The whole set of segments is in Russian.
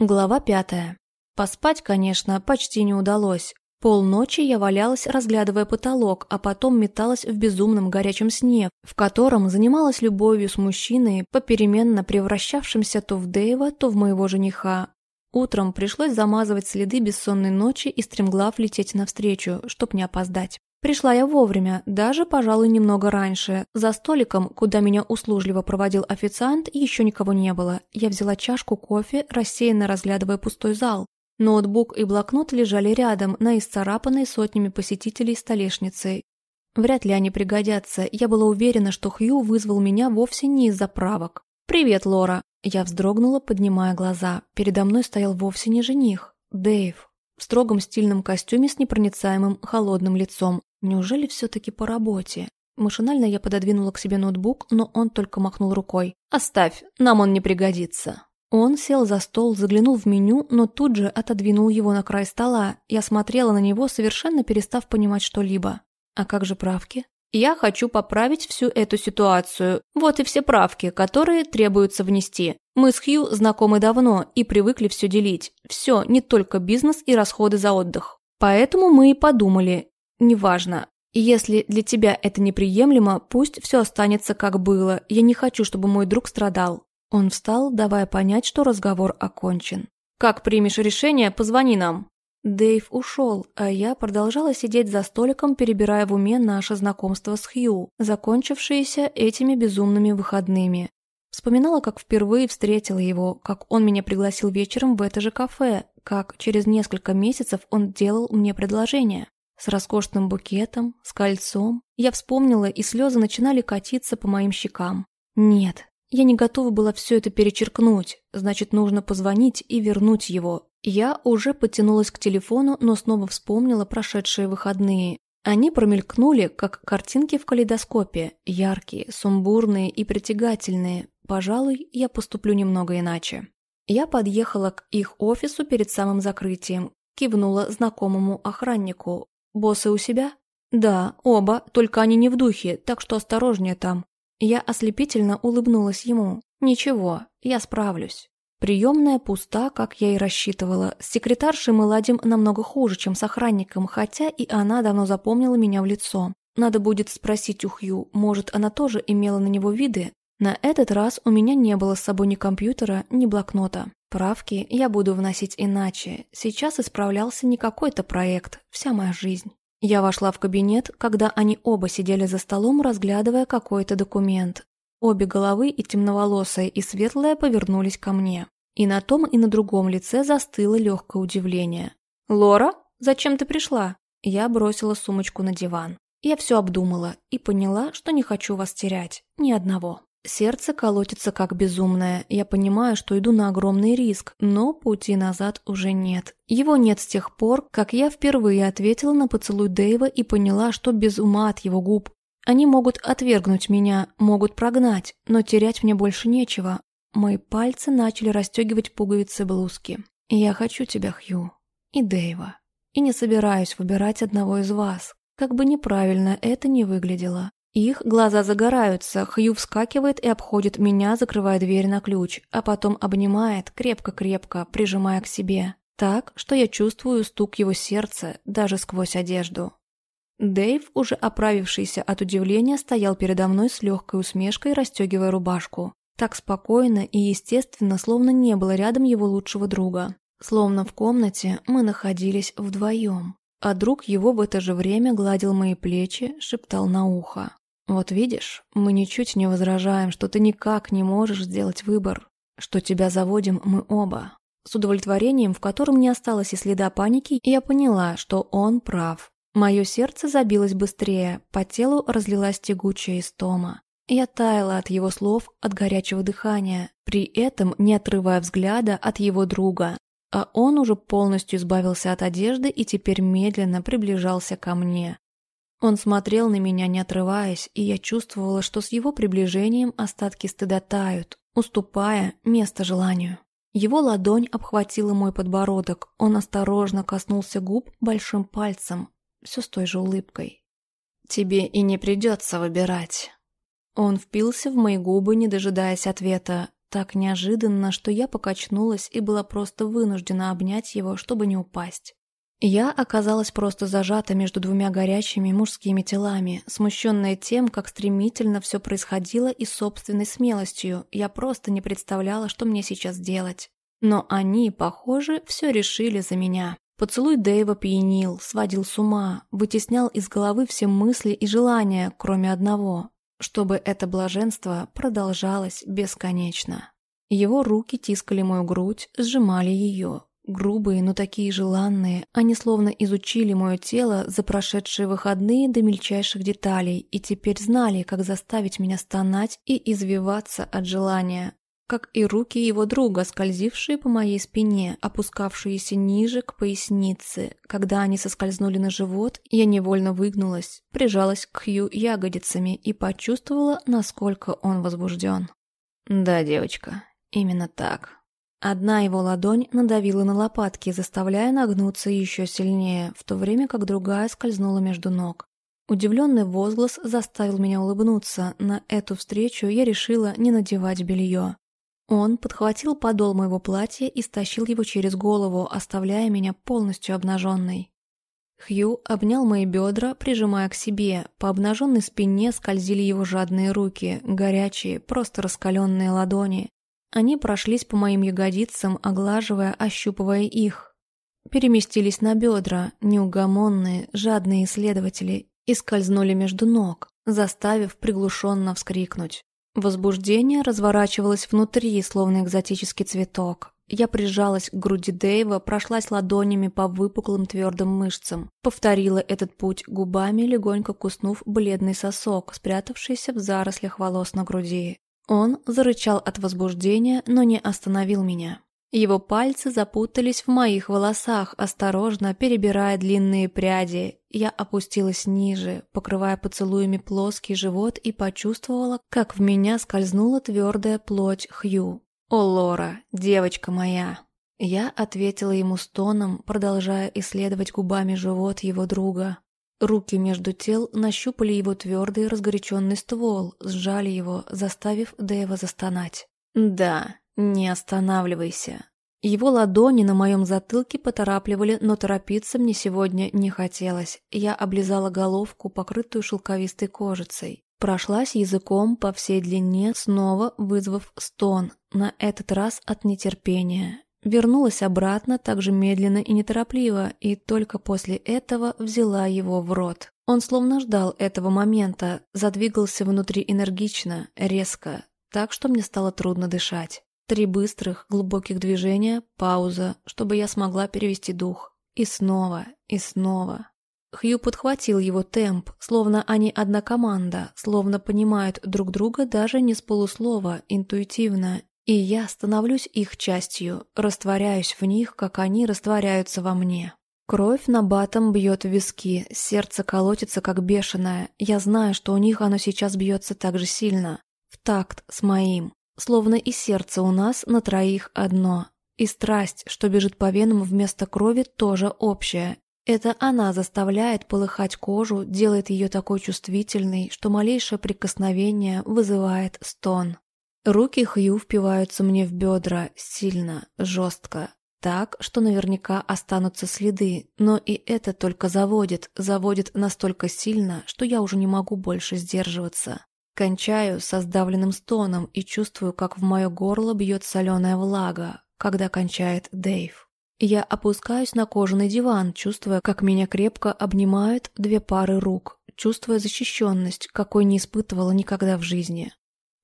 Глава пятая. Поспать, конечно, почти не удалось. Полночи я валялась, разглядывая потолок, а потом металась в безумном горячем сне, в котором занималась любовью с мужчиной, попеременно превращавшимся то в Дэйва, то в моего жениха. Утром пришлось замазывать следы бессонной ночи и стремглав лететь навстречу, чтоб не опоздать. Пришла я вовремя, даже, пожалуй, немного раньше. За столиком, куда меня услужливо проводил официант, еще никого не было. Я взяла чашку кофе, рассеянно разглядывая пустой зал. Ноутбук и блокнот лежали рядом, на исцарапанной сотнями посетителей столешнице. Вряд ли они пригодятся. Я была уверена, что Хью вызвал меня вовсе не из-за правок. «Привет, Лора!» Я вздрогнула, поднимая глаза. Передо мной стоял вовсе не жених. Дэйв. В строгом стильном костюме с непроницаемым холодным лицом. Неужели все-таки по работе? Машинально я пододвинула к себе ноутбук, но он только махнул рукой. «Оставь, нам он не пригодится». Он сел за стол, заглянул в меню, но тут же отодвинул его на край стола. Я смотрела на него, совершенно перестав понимать что-либо. «А как же правки?» «Я хочу поправить всю эту ситуацию. Вот и все правки, которые требуется внести. Мы с Хью знакомы давно и привыкли все делить. Все, не только бизнес и расходы за отдых. Поэтому мы и подумали, Неважно. Если для тебя это неприемлемо, пусть все останется как было. Я не хочу, чтобы мой друг страдал. Он встал, давая понять, что разговор окончен. Как примешь решение, позвони нам. Дэйв ушел, а я продолжала сидеть за столиком, перебирая в уме наше знакомство с Хью, закончившееся этими безумными выходными. Вспоминала, как впервые встретила его, как он меня пригласил вечером в это же кафе, как через несколько месяцев он делал мне предложение. С роскошным букетом, с кольцом. Я вспомнила, и слезы начинали катиться по моим щекам. Нет, я не готова была все это перечеркнуть, значит, нужно позвонить и вернуть его. Я уже потянулась к телефону, но снова вспомнила прошедшие выходные. Они промелькнули, как картинки в калейдоскопе, яркие, сумбурные и притягательные. Пожалуй, я поступлю немного иначе. Я подъехала к их офису перед самым закрытием, кивнула знакомому охраннику. «Боссы у себя?» «Да, оба, только они не в духе, так что осторожнее там». Я ослепительно улыбнулась ему. «Ничего, я справлюсь». Приемная пуста, как я и рассчитывала. С секретаршей мы ладим намного хуже, чем с охранником, хотя и она давно запомнила меня в лицо. Надо будет спросить у Хью, может, она тоже имела на него виды? На этот раз у меня не было с собой ни компьютера, ни блокнота. Правки я буду вносить иначе. Сейчас исправлялся не какой-то проект, вся моя жизнь. Я вошла в кабинет, когда они оба сидели за столом, разглядывая какой-то документ. Обе головы, и темноволосая, и светлая, повернулись ко мне. И на том, и на другом лице застыло легкое удивление. «Лора, зачем ты пришла?» Я бросила сумочку на диван. Я все обдумала и поняла, что не хочу вас терять. Ни одного. Сердце колотится как безумное. Я понимаю, что иду на огромный риск, но пути назад уже нет. Его нет с тех пор, как я впервые ответила на поцелуй Дэйва и поняла, что без ума от его губ. Они могут отвергнуть меня, могут прогнать, но терять мне больше нечего. Мои пальцы начали расстегивать пуговицы блузки. Я хочу тебя, Хью. И Дэйва. И не собираюсь выбирать одного из вас. Как бы неправильно это ни выглядело. Их глаза загораются, Хью вскакивает и обходит меня, закрывая дверь на ключ, а потом обнимает крепко-крепко, прижимая к себе. Так, что я чувствую стук его сердца даже сквозь одежду. Дэйв, уже оправившийся от удивления, стоял передо мной с легкой усмешкой, расстегивая рубашку. Так спокойно и естественно, словно не было рядом его лучшего друга. Словно в комнате мы находились вдвоем. А друг его в это же время гладил мои плечи, шептал на ухо. «Вот видишь, мы ничуть не возражаем, что ты никак не можешь сделать выбор, что тебя заводим мы оба». С удовлетворением, в котором не осталось и следа паники, я поняла, что он прав. Мое сердце забилось быстрее, по телу разлилась тягучая истома. Я таяла от его слов, от горячего дыхания, при этом не отрывая взгляда от его друга. А он уже полностью избавился от одежды и теперь медленно приближался ко мне. Он смотрел на меня, не отрываясь, и я чувствовала, что с его приближением остатки стыда тают, уступая место желанию. Его ладонь обхватила мой подбородок, он осторожно коснулся губ большим пальцем, все с той же улыбкой. «Тебе и не придется выбирать». Он впился в мои губы, не дожидаясь ответа. Так неожиданно, что я покачнулась и была просто вынуждена обнять его, чтобы не упасть. Я оказалась просто зажата между двумя горячими мужскими телами, смущенная тем, как стремительно все происходило и собственной смелостью. Я просто не представляла, что мне сейчас делать. Но они, похоже, все решили за меня. Поцелуй Дэйва пьянил, сводил с ума, вытеснял из головы все мысли и желания, кроме одного, чтобы это блаженство продолжалось бесконечно. Его руки тискали мою грудь, сжимали ее, Грубые, но такие желанные, они словно изучили мое тело за прошедшие выходные до мельчайших деталей и теперь знали, как заставить меня стонать и извиваться от желания. Как и руки его друга, скользившие по моей спине, опускавшиеся ниже к пояснице. Когда они соскользнули на живот, я невольно выгнулась, прижалась к Хью ягодицами и почувствовала, насколько он возбужден. «Да, девочка, именно так», Одна его ладонь надавила на лопатки, заставляя нагнуться еще сильнее, в то время как другая скользнула между ног. Удивленный возглас заставил меня улыбнуться. На эту встречу я решила не надевать белье. Он подхватил подол моего платья и стащил его через голову, оставляя меня полностью обнаженной. Хью обнял мои бедра, прижимая к себе. По обнаженной спине скользили его жадные руки, горячие, просто раскаленные ладони. Они прошлись по моим ягодицам, оглаживая, ощупывая их. Переместились на бедра, неугомонные, жадные исследователи, и скользнули между ног, заставив приглушенно вскрикнуть. Возбуждение разворачивалось внутри, словно экзотический цветок. Я прижалась к груди Дэйва, прошлась ладонями по выпуклым твердым мышцам. Повторила этот путь губами, легонько куснув бледный сосок, спрятавшийся в зарослях волос на груди. Он зарычал от возбуждения, но не остановил меня. Его пальцы запутались в моих волосах, осторожно перебирая длинные пряди. Я опустилась ниже, покрывая поцелуями плоский живот и почувствовала, как в меня скользнула твердая плоть Хью. «О, Лора, девочка моя!» Я ответила ему стоном, продолжая исследовать губами живот его друга. Руки между тел нащупали его твердый разгоряченный ствол, сжали его, заставив Дэйва застонать. «Да, не останавливайся». Его ладони на моем затылке поторапливали, но торопиться мне сегодня не хотелось. Я облизала головку, покрытую шелковистой кожицей. Прошлась языком по всей длине, снова вызвав стон, на этот раз от нетерпения. Вернулась обратно так же медленно и неторопливо, и только после этого взяла его в рот. Он словно ждал этого момента, задвигался внутри энергично, резко, так что мне стало трудно дышать. Три быстрых, глубоких движения, пауза, чтобы я смогла перевести дух. И снова, и снова. Хью подхватил его темп, словно они одна команда, словно понимают друг друга даже не с полуслова, интуитивно, и я становлюсь их частью, растворяюсь в них, как они растворяются во мне. Кровь на батом бьет в виски, сердце колотится как бешеное. Я знаю, что у них оно сейчас бьется так же сильно. В такт с моим. Словно и сердце у нас на троих одно. И страсть, что бежит по венам вместо крови, тоже общая. Это она заставляет полыхать кожу, делает ее такой чувствительной, что малейшее прикосновение вызывает стон. Руки Хью впиваются мне в бедра сильно, жестко, так, что наверняка останутся следы, но и это только заводит, заводит настолько сильно, что я уже не могу больше сдерживаться. Кончаю со сдавленным стоном и чувствую, как в мое горло бьет соленая влага, когда кончает Дэйв. Я опускаюсь на кожаный диван, чувствуя, как меня крепко обнимают две пары рук, чувствуя защищенность, какой не испытывала никогда в жизни.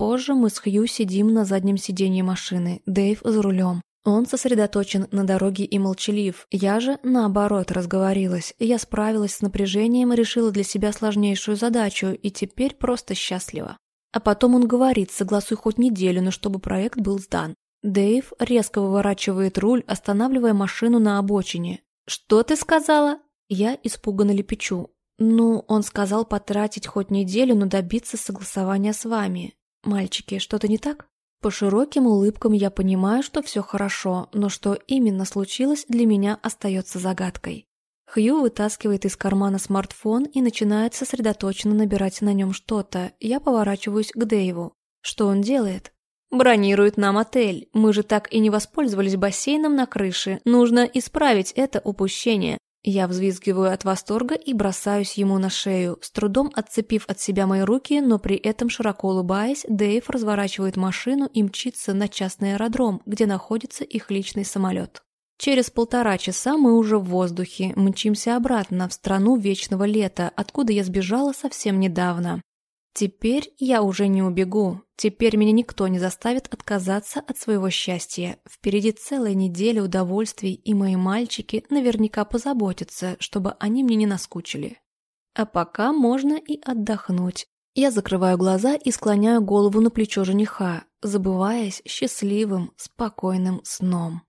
Позже мы с Хью сидим на заднем сиденье машины, Дэйв за рулем. Он сосредоточен на дороге и молчалив. Я же, наоборот, разговорилась. Я справилась с напряжением и решила для себя сложнейшую задачу, и теперь просто счастлива. А потом он говорит, согласуй хоть неделю, но чтобы проект был сдан. Дэйв резко выворачивает руль, останавливая машину на обочине. «Что ты сказала?» Я испуганно лепечу. «Ну, он сказал потратить хоть неделю, но добиться согласования с вами. «Мальчики, что-то не так?» По широким улыбкам я понимаю, что все хорошо, но что именно случилось, для меня остается загадкой. Хью вытаскивает из кармана смартфон и начинает сосредоточенно набирать на нем что-то. Я поворачиваюсь к Дэйву. Что он делает? Бронирует нам отель. Мы же так и не воспользовались бассейном на крыше. Нужно исправить это упущение. Я взвизгиваю от восторга и бросаюсь ему на шею, с трудом отцепив от себя мои руки, но при этом широко улыбаясь, Дэйв разворачивает машину и мчится на частный аэродром, где находится их личный самолет. Через полтора часа мы уже в воздухе, мчимся обратно в страну вечного лета, откуда я сбежала совсем недавно. Теперь я уже не убегу. Теперь меня никто не заставит отказаться от своего счастья. Впереди целая неделя удовольствий, и мои мальчики наверняка позаботятся, чтобы они мне не наскучили. А пока можно и отдохнуть. Я закрываю глаза и склоняю голову на плечо жениха, забываясь счастливым, спокойным сном.